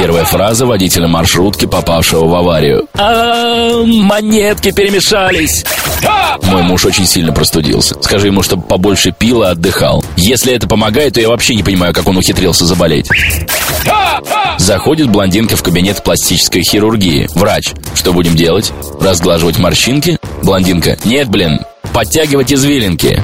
Первая фраза водителя маршрутки, попавшего в аварию. А, монетки перемешались. Мой муж очень сильно простудился. Скажи ему, чтобы побольше пил и отдыхал. Если это помогает, то я вообще не понимаю, как он ухитрился заболеть. Заходит блондинка в кабинет пластической хирургии. Врач. Что будем делать? Разглаживать морщинки? Блондинка. Нет, блин, подтягивать извилинки.